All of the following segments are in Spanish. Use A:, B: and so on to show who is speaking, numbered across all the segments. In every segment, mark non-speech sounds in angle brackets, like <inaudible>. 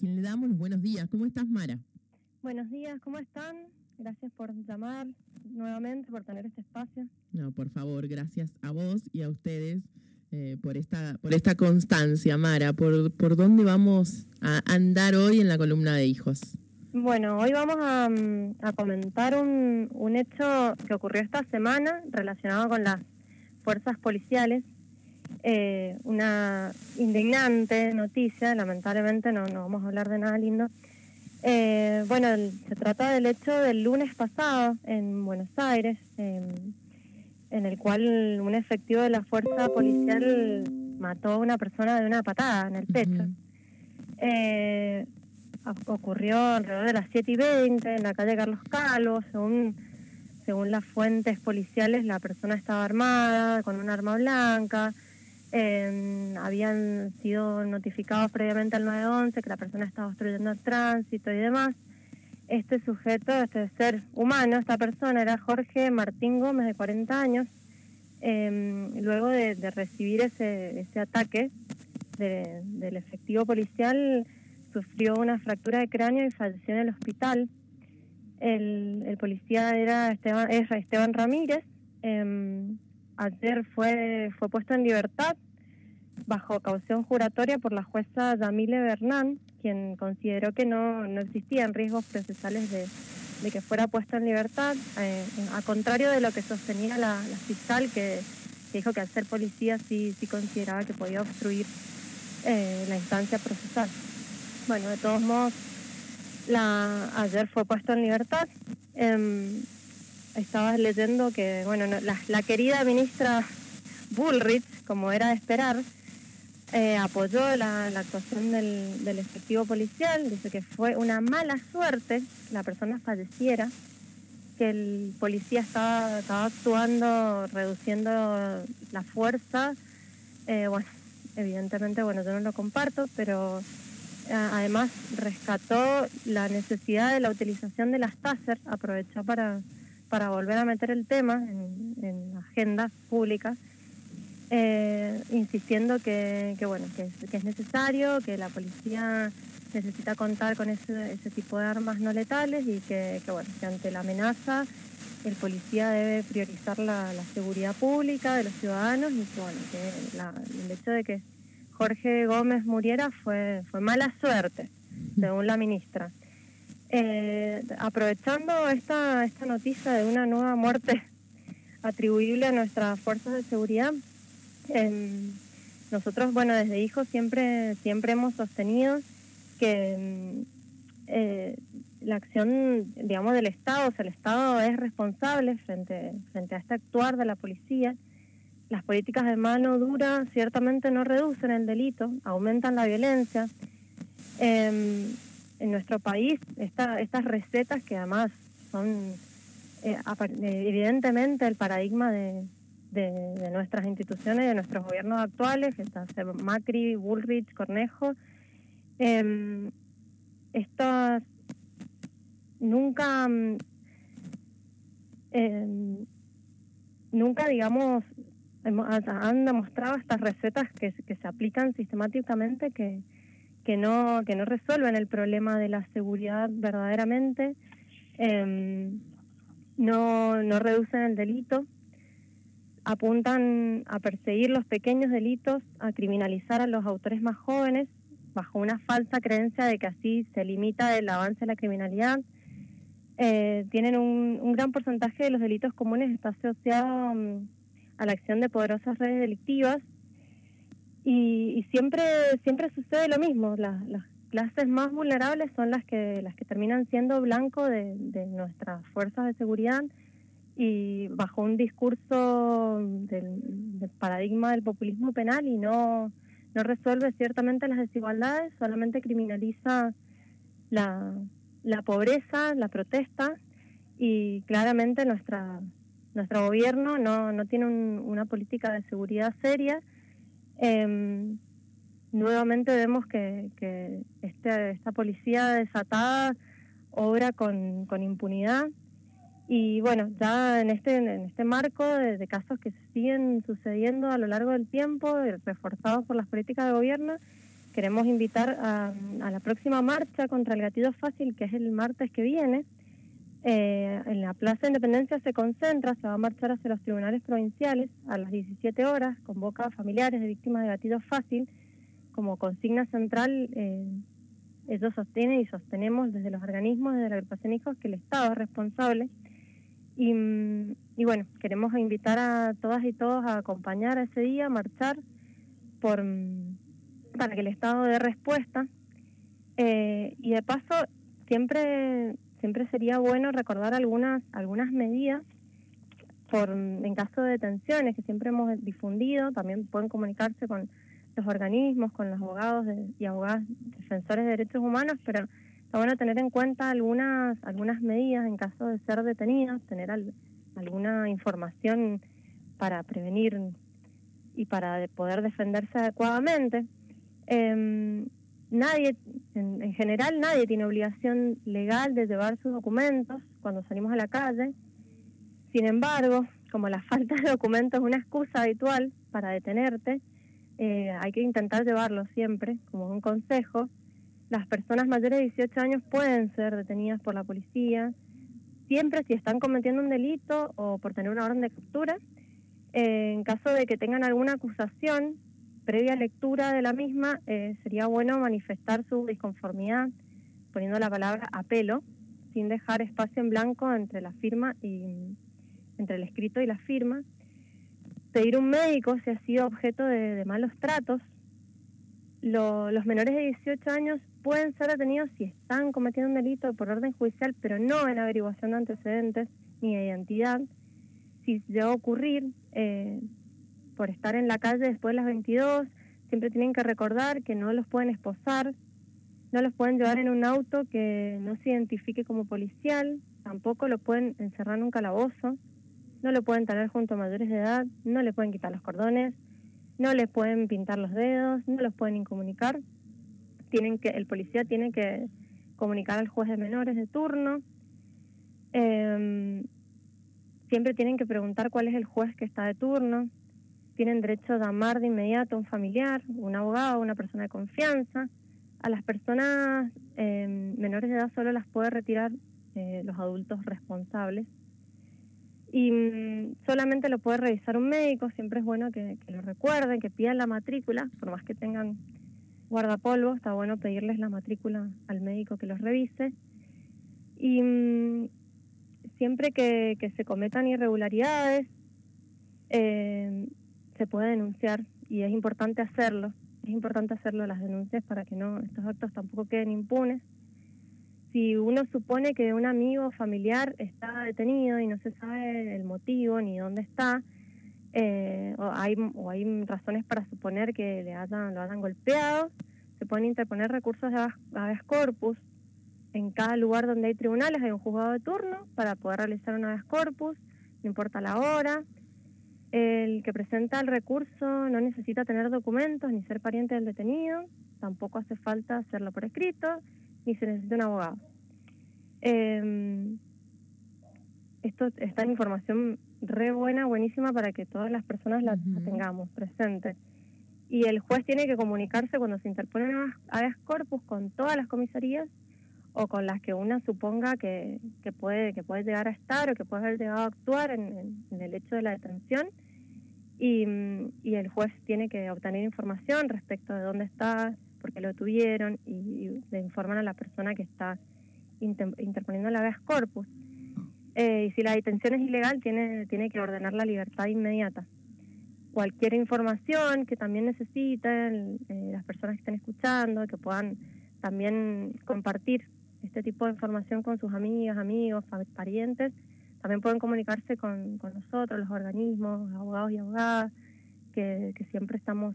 A: quien le damos los buenos días. ¿Cómo estás, Mara?
B: Buenos días, ¿cómo están? Gracias por llamar nuevamente, por tener este espacio.
A: No, por favor, gracias a vos y a ustedes eh, por, esta, por esta constancia, Mara. ¿Por, ¿Por dónde vamos a andar hoy en la columna de hijos?
B: Bueno, hoy vamos a, mm, comentar un, un, hecho que ocurrió esta semana relacionado con las fuerzas policiales. Eh, una indignante noticia, lamentablemente no, no vamos a hablar de nada lindo. Eh, bueno, se trata del hecho del lunes pasado en Buenos Aires, en el cual un efectivo de la fuerza policial mató a una persona de una patada en el pecho. Ocurrió alrededor de las 7 y 20 en la calle Carlos Calvo, según, según las fuentes policiales la persona estaba armada con un arma blanca, em, habían sido notificados previamente al 911 que la persona estaba obstruyendo el tránsito y demás. Este sujeto, este ser humano, esta persona era Jorge Martín Gómez de 40 años, em, luego de, recibir ese, ese ataque del efectivo policial, sufrió una fractura de cráneo y falleció en el hospital. El, policía era Esteban, Esteban Ramírez. Em, ayer fue, fue puesto en libertad bajo caución juratoria por la jueza Yamile Bernán, quien consideró que no, no existían riesgos procesales de, que fuera puesto en libertad, eh, a contrario de lo que sostenía la, fiscal, que, dijo que al ser policía sí, sí consideraba que podía obstruir eh, la instancia procesal. Bueno, de todos modos, ayer fue puesto en libertad. Eh, estabas leyendo que, bueno, la, querida ministra Bullrich, como era de esperar, eh, apoyó la, actuación del, efectivo policial, dice que fue una mala suerte la persona falleciera, que el policía estaba, estaba actuando, reduciendo la fuerza. Eh, bueno, evidentemente, bueno, yo no lo comparto, pero además rescató la necesidad de la utilización de las TASER, aprovechó para, para volver a meter el tema en, en agendas públicas, eh, insistiendo que, bueno, que, es necesario, que la policía necesita contar con ese, ese tipo de armas no letales y que, bueno, que ante la amenaza el policía debe priorizar la, seguridad pública de los ciudadanos y que, bueno, que el hecho de que Jorge Gómez muriera fue, fue mala suerte, según la ministra. Eh, aprovechando esta, esta noticia de una nueva muerte <laughs> atribuible a nuestras fuerzas de seguridad, em, nosotros, bueno, desde hijos siempre, siempre hemos sostenido que em, eh, la acción, digamos, del Estado, o sea, el Estado es responsable frente, frente a este actuar de la policía las políticas de mano dura ciertamente no reducen el delito, aumentan la violencia. Em, en nuestro país, estas recetas que además son eh, eh, evidentemente el paradigma de, nuestras instituciones, de nuestros gobiernos actuales, Macri, Bullrich, Cornejo, em, estas nunca, em, nunca, digamos, han demostrado estas recetas que, se aplican sistemáticamente que, que, no, que no resuelven el problema de la seguridad verdaderamente, em, no, no reducen el delito, apuntan a perseguir los pequeños delitos, a criminalizar a los autores más jóvenes, bajo una falsa creencia de que así se limita el avance de la criminalidad. Eh, tienen un, un, gran porcentaje de los delitos comunes está asociado mm, a la acción de poderosas redes delictivas y, siempre siempre sucede lo mismo las, clases más vulnerables son las que las que terminan siendo blanco de, nuestras fuerzas de seguridad y bajo un discurso del, paradigma del populismo penal y no no resuelve ciertamente las desigualdades solamente criminaliza la, la pobreza la protesta y claramente nuestra nuestro gobierno no, no tiene una política de seguridad seria. Em, nuevamente vemos que, que este, esta policía desatada obra con, impunidad. Y bueno, ya en este, en este marco de, casos que siguen sucediendo a lo largo del tiempo, reforzados por las políticas de gobierno, queremos invitar a, la próxima marcha contra el gatillo fácil, que es el martes que viene. Eh, en la Plaza de Independencia se concentra, se va a marchar hacia los tribunales provinciales a las 17 horas, convoca a familiares de víctimas de gatillo fácil como consigna central. Eh, ellos sostienen y sostenemos desde los organismos, desde la agrupación Hijos, que el Estado es responsable. Y, y bueno, queremos invitar a todas y todos a acompañar a ese día, marchar por para que el Estado dé respuesta. Eh, y de paso, siempre, siempre sería bueno recordar algunas, algunas medidas por, en caso de detenciones que siempre hemos difundido. También pueden comunicarse con los organismos, con los abogados y abogadas defensores de derechos humanos, pero está bueno tener en cuenta algunas, algunas medidas en caso de ser detenidos, tener alguna información para prevenir y para poder defenderse adecuadamente. Eh, nadie, en, general, nadie tiene obligación legal de llevar sus documentos cuando salimos a la calle. Sin embargo, como la <laughs> falta de documentos es una excusa habitual para detenerte, eh, hay que intentar llevarlo siempre, como un consejo. Las personas mayores de 18 años pueden ser detenidas por la policía, siempre si están cometiendo un delito o por tener una orden de captura. Eh, en caso de que tengan alguna acusación, previa lectura de la misma, eh, sería bueno manifestar su disconformidad poniendo la palabra apelo, sin dejar espacio en blanco entre la firma y entre el escrito y la firma. Pedir un médico si ha sido objeto de, malos tratos. los menores de 18 años pueden ser detenidos si están cometiendo un delito por orden judicial, pero no en averiguación de antecedentes ni de identidad. Si llega a ocurrir, eh, por estar en la calle después de las 22, siempre tienen que recordar que no los pueden esposar, no los pueden llevar en un auto que no se identifique como policial, tampoco lo pueden encerrar en un calabozo, no lo pueden tener junto a mayores de edad, no le pueden quitar los cordones, no les pueden pintar los dedos, no los pueden incomunicar. Tienen que, el policía tiene que comunicar al juez de menores de turno. Em, siempre tienen que preguntar cuál es el juez que está de turno tienen derecho a llamar de inmediato a un familiar, un abogado, una persona de confianza. A las personas em, menores de edad solo las puede retirar eh, los adultos responsables. Y mm, solamente lo puede revisar un médico, siempre es bueno que, lo recuerden, que pidan la matrícula, por más que tengan guardapolvo, está bueno pedirles la matrícula al médico que los revise. Y mm, siempre que, se cometan irregularidades, eh, se puede denunciar y es importante hacerlo. Es importante hacerlo las denuncias para que no estos actos tampoco queden impunes. Si uno supone que un amigo o familiar está detenido y no se sabe el motivo ni dónde está, eh, o, hay, o hay razones para suponer que le hayan, lo hayan golpeado, se pueden interponer recursos de habeas corpus. En cada lugar donde hay tribunales hay un juzgado de turno para poder realizar un habeas corpus, no importa la hora. El que presenta el recurso no necesita tener documentos ni ser pariente del detenido, tampoco hace falta hacerlo por escrito, ni se necesita un abogado. Eh, esto, esta información re buena, buenísima para que todas las personas la, tengamos presente. Y el juez tiene que comunicarse cuando se interponen habeas corpus con todas las comisarías o con las que una suponga que, que, puede, que puede llegar a estar o que puede haber llegado a actuar en, el hecho de la detención. Y, y, el juez tiene que obtener información respecto de dónde está, por qué lo tuvieron y, le informan a la persona que está interponiendo la habeas corpus. Eh, y si la detención es ilegal, tiene, tiene que ordenar la libertad inmediata. Cualquier información que también necesiten eh, las personas que estén escuchando, que puedan también compartir este tipo de información con sus amigas, amigos, parientes, también pueden comunicarse con, nosotros, los organismos, abogados y abogadas, que, siempre estamos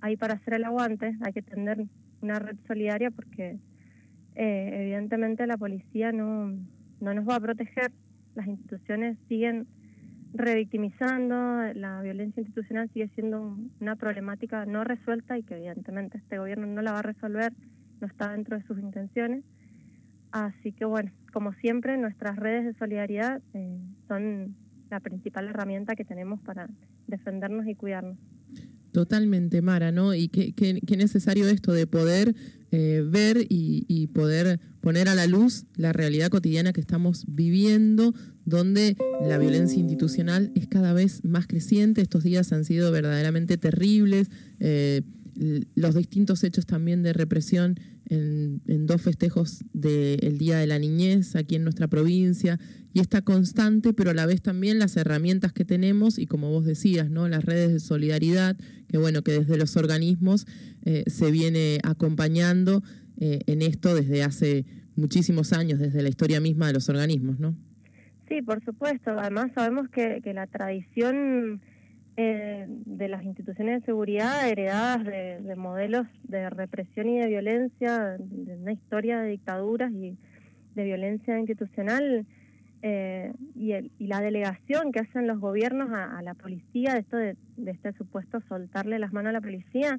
B: ahí para hacer el aguante. Hay que tener una red solidaria porque eh, evidentemente la policía no, no nos va a proteger. Las instituciones siguen revictimizando, la violencia institucional sigue siendo una problemática no resuelta y que evidentemente este gobierno no la va a resolver, no está dentro de sus intenciones. Así que bueno, como siempre, nuestras redes de solidaridad eh, son la principal herramienta que tenemos para defendernos y cuidarnos.
A: Totalmente, Mara, ¿no? Y qué, necesario esto de poder eh, ver y, y, poder poner a la luz la realidad cotidiana que estamos viviendo, donde la violencia institucional es cada vez más creciente. Estos días han sido verdaderamente terribles. Eh, los distintos hechos también de represión en, en dos festejos del Día de la Niñez aquí en nuestra provincia y está constante, pero a la vez también las herramientas que tenemos y como vos decías, ¿no? las redes de solidaridad, que bueno, que desde los organismos eh, se viene acompañando eh, en esto desde hace muchísimos años, desde la historia misma de los organismos, ¿no?
B: Sí, por supuesto. Además sabemos que, que la tradición eh, de las instituciones de seguridad heredadas de, de, modelos de represión y de violencia, de una historia de dictaduras y de violencia institucional eh, y, el, y, la delegación que hacen los gobiernos a, a la policía, de esto de, de, este supuesto soltarle las manos a la policía,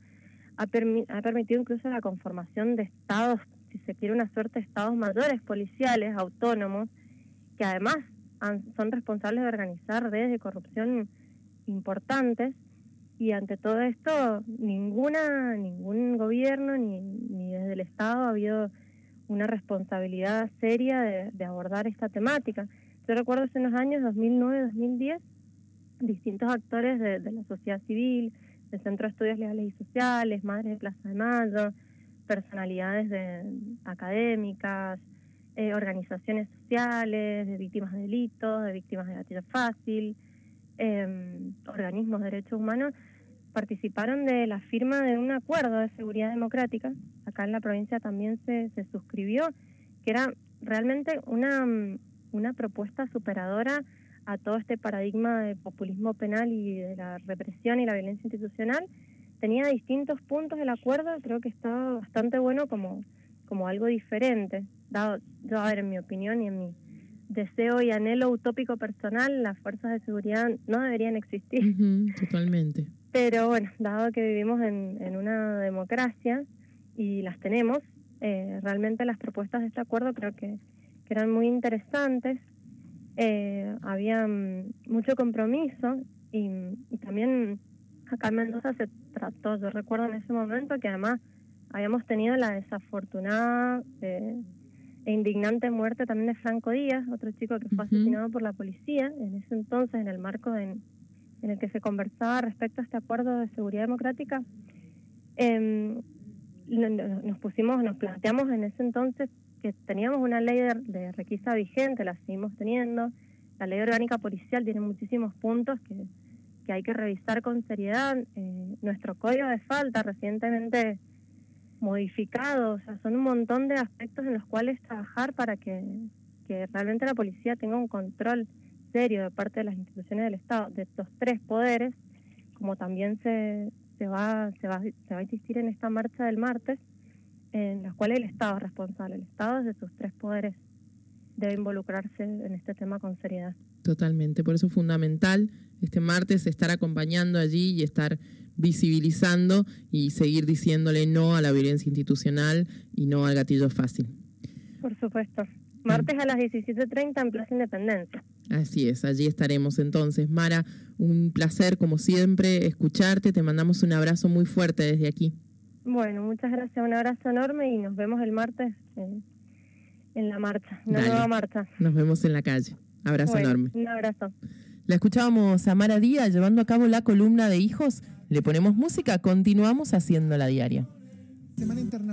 B: ha, permi ha permitido incluso la conformación de estados, si se quiere una suerte de estados mayores policiales, autónomos, que además han, son responsables de organizar redes de corrupción importantes y ante todo esto ninguna ningún gobierno ni, ni desde el Estado ha habido una responsabilidad seria de, abordar esta temática. Yo recuerdo hace unos años, 2009-2010, distintos actores de, de, la sociedad civil, del Centro de Estudios Legales y Sociales, Madres de Plaza de Mayo, personalidades de, académicas, eh, organizaciones sociales, de víctimas de delitos, de víctimas de gatillo fácil, eh, organismos de derechos humanos participaron de la firma de un acuerdo de seguridad democrática. Acá en la provincia también se, se suscribió, que era realmente una, una propuesta superadora a todo este paradigma de populismo penal y de la represión y la violencia institucional. Tenía distintos puntos del acuerdo, creo que estaba bastante bueno como, como algo diferente. Dado, yo, a ver, en mi opinión y en mi deseo y anhelo utópico personal, las fuerzas de seguridad no deberían existir.
A: Uh -huh, totalmente.
B: Pero bueno, dado que vivimos en, en una democracia y las tenemos, eh, realmente las propuestas de este acuerdo creo que, que eran muy interesantes. Eh, había mucho compromiso y, y, también acá en Mendoza se trató, yo recuerdo en ese momento que además habíamos tenido la desafortunada... Eh, e indignante muerte también de Franco Díaz, otro chico que fue uh -huh. asesinado por la policía, en ese entonces, en el marco en, en, el que se conversaba respecto a este acuerdo de seguridad democrática. Eh, nos pusimos, nos planteamos en ese entonces que teníamos una ley de, de requisa vigente, la seguimos teniendo. La ley orgánica policial tiene muchísimos puntos que, que hay que revisar con seriedad. Eh, nuestro código de falta recientemente modificado, o sea, son un montón de aspectos en los cuales trabajar para que, que realmente la policía tenga un control serio de parte de las instituciones del Estado, de estos tres poderes, como también se, se, va, se, va, se va a insistir en esta marcha del martes, en los cuales el Estado es responsable, el Estado de sus tres poderes debe involucrarse en este tema con seriedad.
A: Totalmente, por eso es fundamental este martes estar acompañando allí y estar visibilizando y seguir diciéndole no a la violencia institucional y no al gatillo fácil.
B: Por supuesto. Martes a las 17.30 en Plaza Independencia.
A: Así es, allí estaremos entonces. Mara, un placer como siempre escucharte. Te mandamos un abrazo muy fuerte desde aquí.
B: Bueno, muchas gracias. Un abrazo enorme y nos vemos el martes en, en la marcha, una Dale. nueva marcha.
A: Nos vemos en la calle. Abrazo
B: bueno,
A: enorme.
B: Un abrazo.
A: La escuchábamos a Mara Díaz llevando a cabo la columna de hijos. Le ponemos música, continuamos haciendo la diaria. Semana